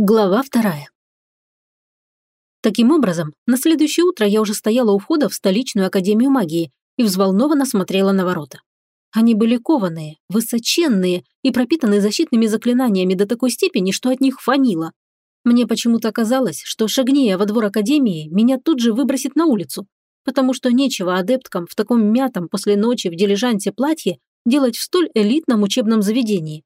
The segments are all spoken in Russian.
Глава вторая. Таким образом, на следующее утро я уже стояла у входа в столичную академию магии и взволнованно смотрела на ворота. Они были кованые, высоченные и пропитаны защитными заклинаниями до такой степени, что от них фанило. Мне почему-то казалось, что шагни я во двор академии, меня тут же выбросит на улицу, потому что нечего адепткам в таком мятом после ночи в дилижансе платье делать в столь элитном учебном заведении.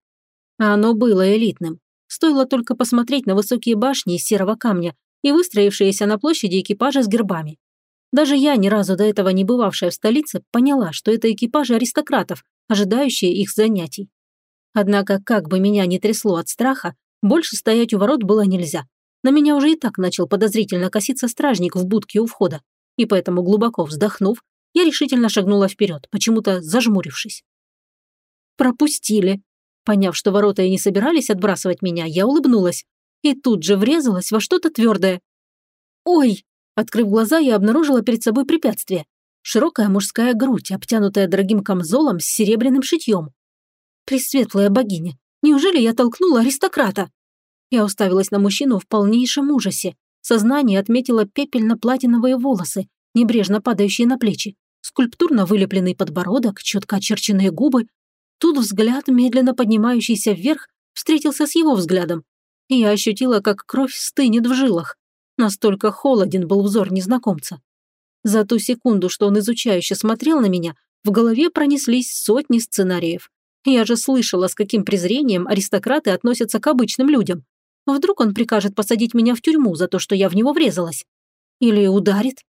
А оно было элитным. Стоило только посмотреть на высокие башни из серого камня и выстроившиеся на площади экипажи с гербами. Даже я, ни разу до этого не бывавшая в столице, поняла, что это экипажи аристократов, ожидающие их занятий. Однако, как бы меня ни трясло от страха, больше стоять у ворот было нельзя. На меня уже и так начал подозрительно коситься стражник в будке у входа, и поэтому, глубоко вздохнув, я решительно шагнула вперед, почему-то зажмурившись. «Пропустили», Поняв, что ворота и не собирались отбрасывать меня, я улыбнулась и тут же врезалась во что-то твердое. «Ой!» Открыв глаза, я обнаружила перед собой препятствие. Широкая мужская грудь, обтянутая дорогим камзолом с серебряным шитьем. Пресветлая богиня, неужели я толкнула аристократа? Я уставилась на мужчину в полнейшем ужасе. Сознание отметило пепельно-платиновые волосы, небрежно падающие на плечи, скульптурно вылепленный подбородок, четко очерченные губы, Тут взгляд, медленно поднимающийся вверх, встретился с его взглядом. И я ощутила, как кровь стынет в жилах. Настолько холоден был взор незнакомца. За ту секунду, что он изучающе смотрел на меня, в голове пронеслись сотни сценариев. Я же слышала, с каким презрением аристократы относятся к обычным людям. Вдруг он прикажет посадить меня в тюрьму за то, что я в него врезалась? Или ударит?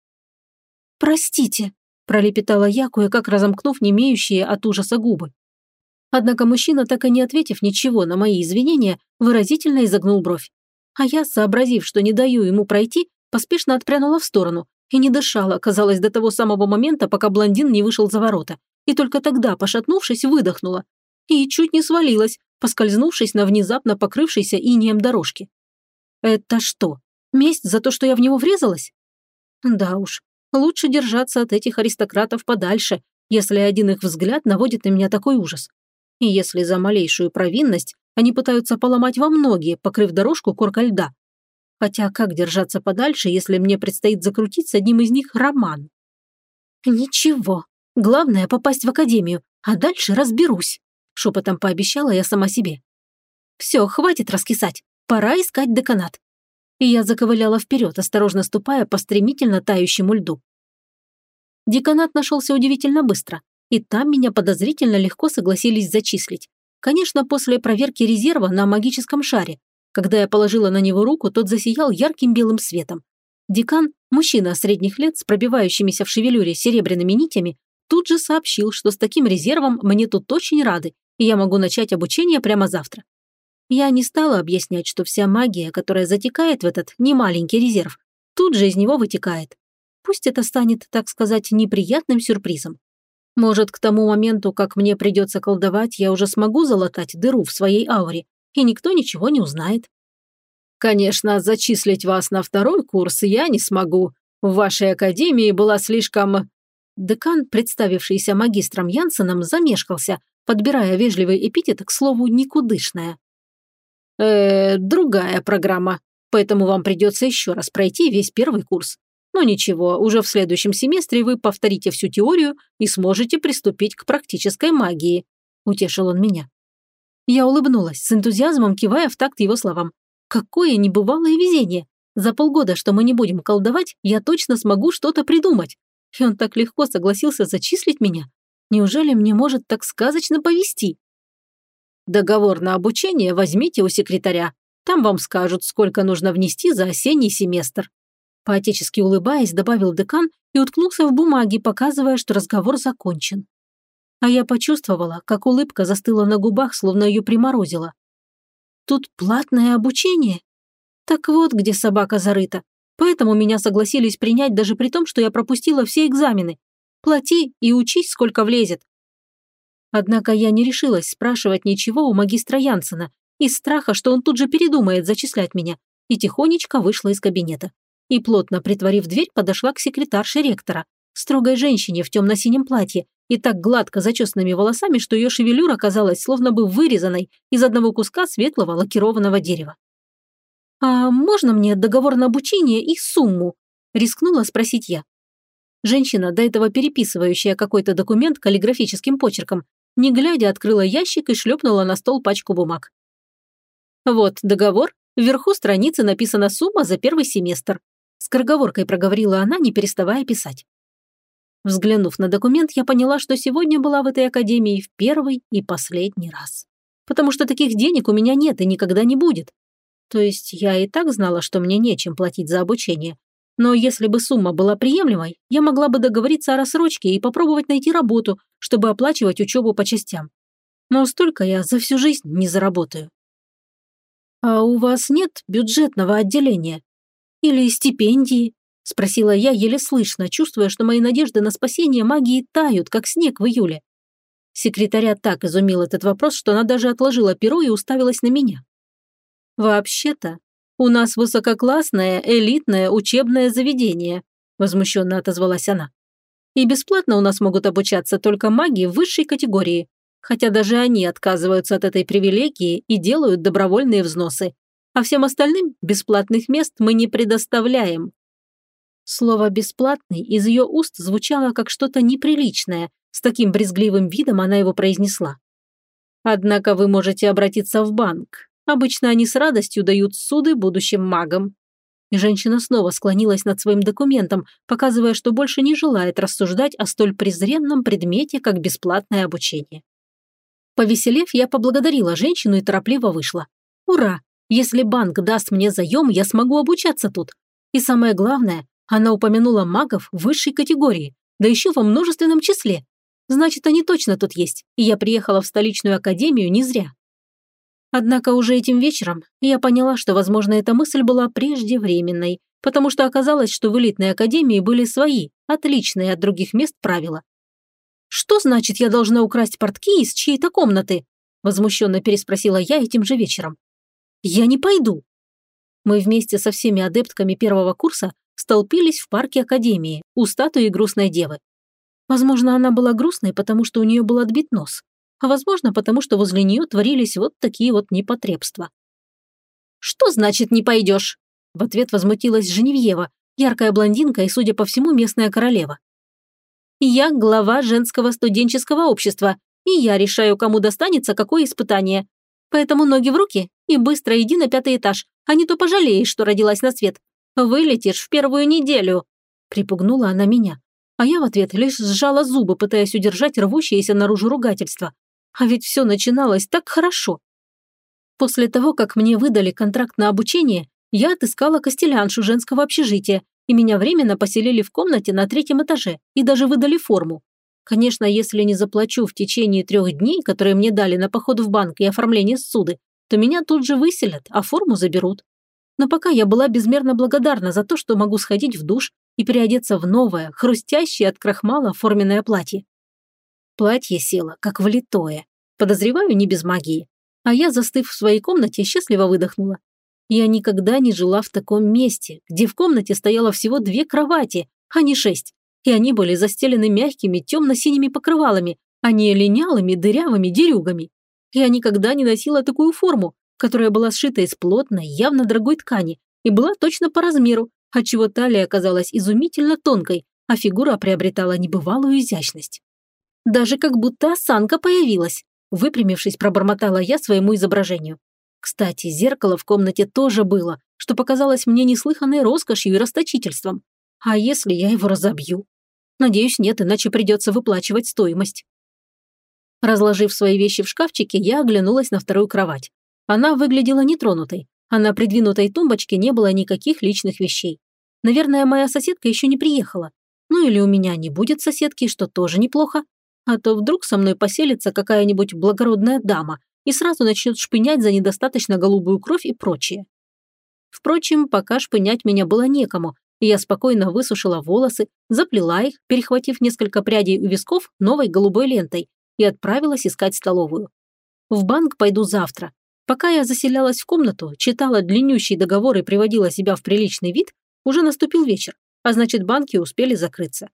«Простите», – пролепетала я, кое-как разомкнув немеющие от ужаса губы. Однако мужчина, так и не ответив ничего на мои извинения, выразительно изогнул бровь. А я, сообразив, что не даю ему пройти, поспешно отпрянула в сторону и не дышала, казалось, до того самого момента, пока блондин не вышел за ворота. И только тогда, пошатнувшись, выдохнула. И чуть не свалилась, поскользнувшись на внезапно покрывшейся инеем дорожке. Это что, месть за то, что я в него врезалась? Да уж, лучше держаться от этих аристократов подальше, если один их взгляд наводит на меня такой ужас. И если за малейшую провинность они пытаются поломать во многие, покрыв дорожку коркой льда. Хотя как держаться подальше, если мне предстоит закрутить с одним из них роман? Ничего. Главное попасть в академию, а дальше разберусь. Шепотом пообещала я сама себе. Все, хватит раскисать. Пора искать деканат. И я заковыляла вперед, осторожно ступая по стремительно тающему льду. Деканат нашелся удивительно быстро и там меня подозрительно легко согласились зачислить. Конечно, после проверки резерва на магическом шаре. Когда я положила на него руку, тот засиял ярким белым светом. Декан, мужчина средних лет с пробивающимися в шевелюре серебряными нитями, тут же сообщил, что с таким резервом мне тут очень рады, и я могу начать обучение прямо завтра. Я не стала объяснять, что вся магия, которая затекает в этот немаленький резерв, тут же из него вытекает. Пусть это станет, так сказать, неприятным сюрпризом. Может, к тому моменту, как мне придется колдовать, я уже смогу залатать дыру в своей ауре, и никто ничего не узнает. Конечно, зачислить вас на второй курс я не смогу. В вашей академии была слишком... Декан, представившийся магистром Янсеном, замешкался, подбирая вежливый эпитет к слову «никудышная». «Э, другая программа, поэтому вам придется еще раз пройти весь первый курс. Но ничего, уже в следующем семестре вы повторите всю теорию и сможете приступить к практической магии», – утешил он меня. Я улыбнулась, с энтузиазмом кивая в такт его словам. «Какое небывалое везение! За полгода, что мы не будем колдовать, я точно смогу что-то придумать. И он так легко согласился зачислить меня. Неужели мне может так сказочно повести? Договор на обучение возьмите у секретаря. Там вам скажут, сколько нужно внести за осенний семестр. Поотечески улыбаясь, добавил декан и уткнулся в бумаги, показывая, что разговор закончен. А я почувствовала, как улыбка застыла на губах, словно ее приморозила. Тут платное обучение? Так вот, где собака зарыта. Поэтому меня согласились принять даже при том, что я пропустила все экзамены. Плати и учись, сколько влезет. Однако я не решилась спрашивать ничего у магистра Янсена из страха, что он тут же передумает зачислять меня, и тихонечко вышла из кабинета и, плотно притворив дверь, подошла к секретарше ректора, строгой женщине в темно-синем платье и так гладко зачесанными волосами, что ее шевелюра казалась словно бы вырезанной из одного куска светлого лакированного дерева. «А можно мне договор на обучение и сумму?» – рискнула спросить я. Женщина, до этого переписывающая какой-то документ каллиграфическим почерком, не глядя открыла ящик и шлепнула на стол пачку бумаг. «Вот договор. Вверху страницы написана сумма за первый семестр», – скороговоркой проговорила она, не переставая писать. Взглянув на документ, я поняла, что сегодня была в этой академии в первый и последний раз. Потому что таких денег у меня нет и никогда не будет. То есть я и так знала, что мне нечем платить за обучение. Но если бы сумма была приемлемой, я могла бы договориться о рассрочке и попробовать найти работу, чтобы оплачивать учебу по частям. Но столько я за всю жизнь не заработаю. «А у вас нет бюджетного отделения? Или стипендии?» – спросила я еле слышно, чувствуя, что мои надежды на спасение магии тают, как снег в июле. Секретаря так изумил этот вопрос, что она даже отложила перо и уставилась на меня. «Вообще-то, у нас высококлассное, элитное учебное заведение», возмущенно отозвалась она. «И бесплатно у нас могут обучаться только маги высшей категории, хотя даже они отказываются от этой привилегии и делают добровольные взносы. А всем остальным бесплатных мест мы не предоставляем». Слово «бесплатный» из ее уст звучало как что-то неприличное, с таким брезгливым видом она его произнесла. «Однако вы можете обратиться в банк. Обычно они с радостью дают суды будущим магам. Женщина снова склонилась над своим документом, показывая, что больше не желает рассуждать о столь презренном предмете, как бесплатное обучение. Повеселев, я поблагодарила женщину и торопливо вышла. Ура! Если банк даст мне заем, я смогу обучаться тут. И самое главное, она упомянула магов высшей категории, да еще во множественном числе. Значит, они точно тут есть, и я приехала в столичную академию не зря. Однако уже этим вечером я поняла, что, возможно, эта мысль была преждевременной, потому что оказалось, что в элитной академии были свои, отличные от других мест правила. «Что значит, я должна украсть портки из чьей-то комнаты?» возмущенно переспросила я этим же вечером. «Я не пойду». Мы вместе со всеми адептками первого курса столпились в парке Академии у статуи грустной девы. Возможно, она была грустной, потому что у нее был отбит нос а возможно, потому что возле нее творились вот такие вот непотребства. «Что значит не пойдешь?» В ответ возмутилась Женевьева, яркая блондинка и, судя по всему, местная королева. «Я глава женского студенческого общества, и я решаю, кому достанется какое испытание. Поэтому ноги в руки и быстро иди на пятый этаж, а не то пожалеешь, что родилась на свет. Вылетишь в первую неделю!» Припугнула она меня, а я в ответ лишь сжала зубы, пытаясь удержать рвущееся наружу ругательство. А ведь все начиналось так хорошо. После того, как мне выдали контракт на обучение, я отыскала костеляншу женского общежития, и меня временно поселили в комнате на третьем этаже и даже выдали форму. Конечно, если не заплачу в течение трех дней, которые мне дали на поход в банк и оформление ссуды, то меня тут же выселят, а форму заберут. Но пока я была безмерно благодарна за то, что могу сходить в душ и переодеться в новое, хрустящее от крахмала форменное платье. Платье село, как влитое. Подозреваю, не без магии. А я, застыв в своей комнате, счастливо выдохнула. Я никогда не жила в таком месте, где в комнате стояло всего две кровати, а не шесть. И они были застелены мягкими темно-синими покрывалами, а не линялыми дырявыми дерюгами. Я никогда не носила такую форму, которая была сшита из плотной, явно дорогой ткани и была точно по размеру, отчего талия оказалась изумительно тонкой, а фигура приобретала небывалую изящность. Даже как будто осанка появилась. Выпрямившись, пробормотала я своему изображению. Кстати, зеркало в комнате тоже было, что показалось мне неслыханной роскошью и расточительством. А если я его разобью? Надеюсь, нет, иначе придется выплачивать стоимость. Разложив свои вещи в шкафчике, я оглянулась на вторую кровать. Она выглядела нетронутой, а на придвинутой тумбочке не было никаких личных вещей. Наверное, моя соседка еще не приехала. Ну или у меня не будет соседки, что тоже неплохо. А то вдруг со мной поселится какая-нибудь благородная дама и сразу начнет шпынять за недостаточно голубую кровь и прочее. Впрочем, пока шпынять меня было некому, я спокойно высушила волосы, заплела их, перехватив несколько прядей у висков новой голубой лентой, и отправилась искать столовую. В банк пойду завтра. Пока я заселялась в комнату, читала длиннющий договор и приводила себя в приличный вид, уже наступил вечер, а значит банки успели закрыться.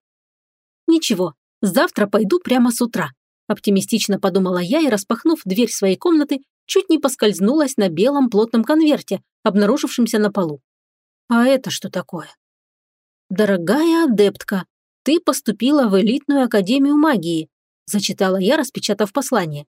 Ничего, Завтра пойду прямо с утра», – оптимистично подумала я и, распахнув дверь своей комнаты, чуть не поскользнулась на белом плотном конверте, обнаружившемся на полу. А это что такое? «Дорогая адептка, ты поступила в элитную академию магии», зачитала я, распечатав послание.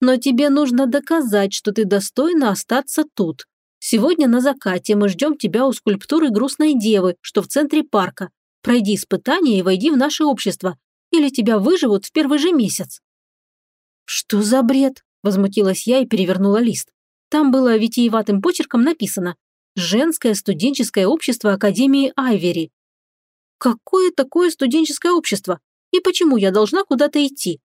«Но тебе нужно доказать, что ты достойна остаться тут. Сегодня на закате мы ждем тебя у скульптуры грустной девы, что в центре парка. Пройди испытание и войди в наше общество, или тебя выживут в первый же месяц». «Что за бред?» – возмутилась я и перевернула лист. Там было витиеватым почерком написано «Женское студенческое общество Академии Айвери». Какое такое студенческое общество? И почему я должна куда-то идти?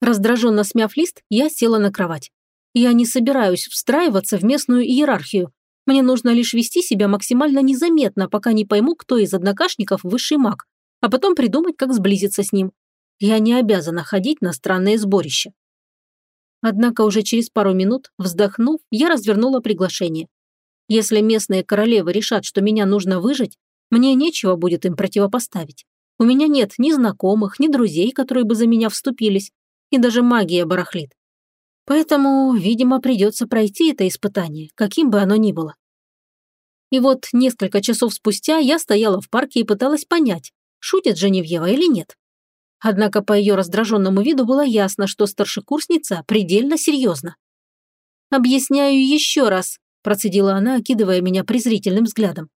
Раздраженно смяв лист, я села на кровать. Я не собираюсь встраиваться в местную иерархию. Мне нужно лишь вести себя максимально незаметно, пока не пойму, кто из однокашников высший маг, а потом придумать, как сблизиться с ним. Я не обязана ходить на странные сборища. Однако уже через пару минут, вздохнув, я развернула приглашение. Если местные королевы решат, что меня нужно выжить, мне нечего будет им противопоставить. У меня нет ни знакомых, ни друзей, которые бы за меня вступились, и даже магия барахлит. Поэтому, видимо, придется пройти это испытание, каким бы оно ни было. И вот несколько часов спустя я стояла в парке и пыталась понять, шутит Женевьева или нет. Однако по ее раздраженному виду было ясно, что старшекурсница предельно серьезна. «Объясняю еще раз», – процедила она, окидывая меня презрительным взглядом.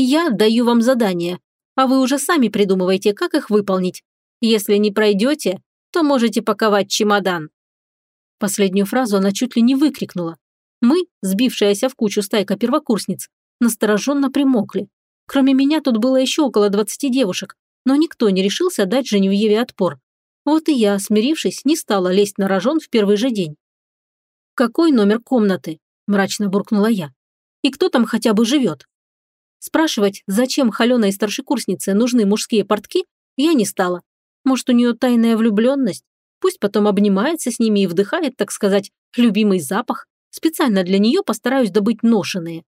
Я даю вам задание, а вы уже сами придумываете, как их выполнить. Если не пройдете, то можете паковать чемодан». Последнюю фразу она чуть ли не выкрикнула. Мы, сбившаяся в кучу стайка первокурсниц, настороженно примокли. Кроме меня тут было еще около двадцати девушек, но никто не решился дать Женевьеве отпор. Вот и я, смирившись, не стала лезть на рожон в первый же день. «Какой номер комнаты?» – мрачно буркнула я. «И кто там хотя бы живет?» Спрашивать, зачем холеной старшекурснице нужны мужские портки, я не стала. Может, у нее тайная влюбленность? Пусть потом обнимается с ними и вдыхает, так сказать, любимый запах. Специально для нее постараюсь добыть ношеные.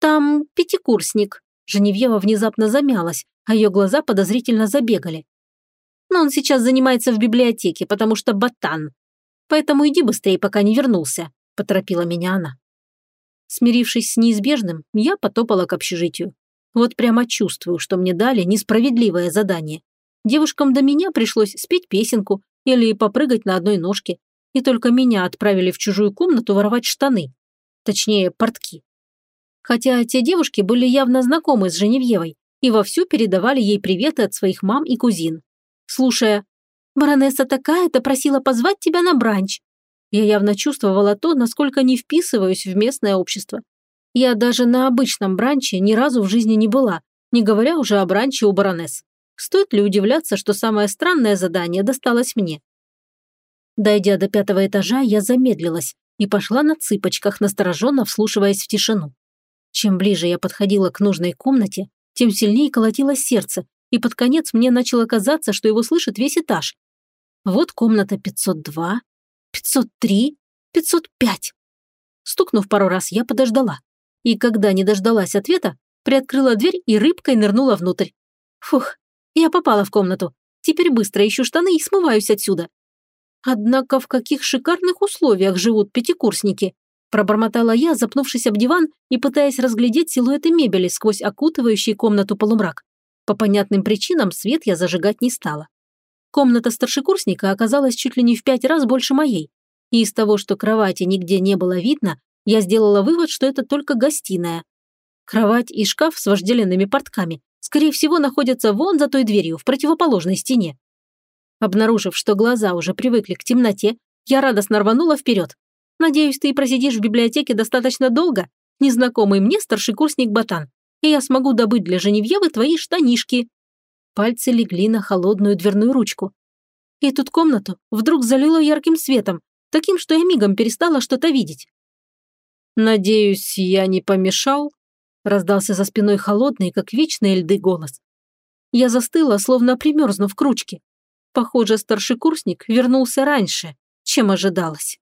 Там пятикурсник. Женевьева внезапно замялась, а ее глаза подозрительно забегали. Но он сейчас занимается в библиотеке, потому что ботан. Поэтому иди быстрее, пока не вернулся, поторопила меня она. Смирившись с неизбежным, я потопала к общежитию. Вот прямо чувствую, что мне дали несправедливое задание. Девушкам до меня пришлось спеть песенку или попрыгать на одной ножке, и только меня отправили в чужую комнату воровать штаны. Точнее, портки. Хотя те девушки были явно знакомы с Женевьевой и вовсю передавали ей приветы от своих мам и кузин. Слушая «Баронесса такая-то просила позвать тебя на бранч», я явно чувствовала то, насколько не вписываюсь в местное общество. Я даже на обычном бранче ни разу в жизни не была, не говоря уже о бранче у баронесс. Стоит ли удивляться, что самое странное задание досталось мне? Дойдя до пятого этажа, я замедлилась и пошла на цыпочках, настороженно вслушиваясь в тишину. Чем ближе я подходила к нужной комнате, тем сильнее колотилось сердце, и под конец мне начало казаться, что его слышит весь этаж. Вот комната 502, 503, 505. Стукнув пару раз, я подождала. И когда не дождалась ответа, приоткрыла дверь и рыбкой нырнула внутрь. Фух, я попала в комнату. Теперь быстро ищу штаны и смываюсь отсюда. Однако в каких шикарных условиях живут пятикурсники? Пробормотала я, запнувшись об диван и пытаясь разглядеть силуэты мебели сквозь окутывающий комнату полумрак. По понятным причинам свет я зажигать не стала. Комната старшекурсника оказалась чуть ли не в пять раз больше моей. И из того, что кровати нигде не было видно, я сделала вывод, что это только гостиная. Кровать и шкаф с вожделенными портками, скорее всего, находятся вон за той дверью, в противоположной стене. Обнаружив, что глаза уже привыкли к темноте, я радостно рванула вперед. Надеюсь, ты просидишь в библиотеке достаточно долго, незнакомый мне старшекурсник Ботан, и я смогу добыть для Женевьевы твои штанишки. Пальцы легли на холодную дверную ручку. И тут комнату вдруг залило ярким светом, таким, что я мигом перестала что-то видеть. «Надеюсь, я не помешал?» раздался за спиной холодный, как вечные льды, голос. Я застыла, словно примерзнув к ручке. Похоже, старший курсник вернулся раньше, чем ожидалось.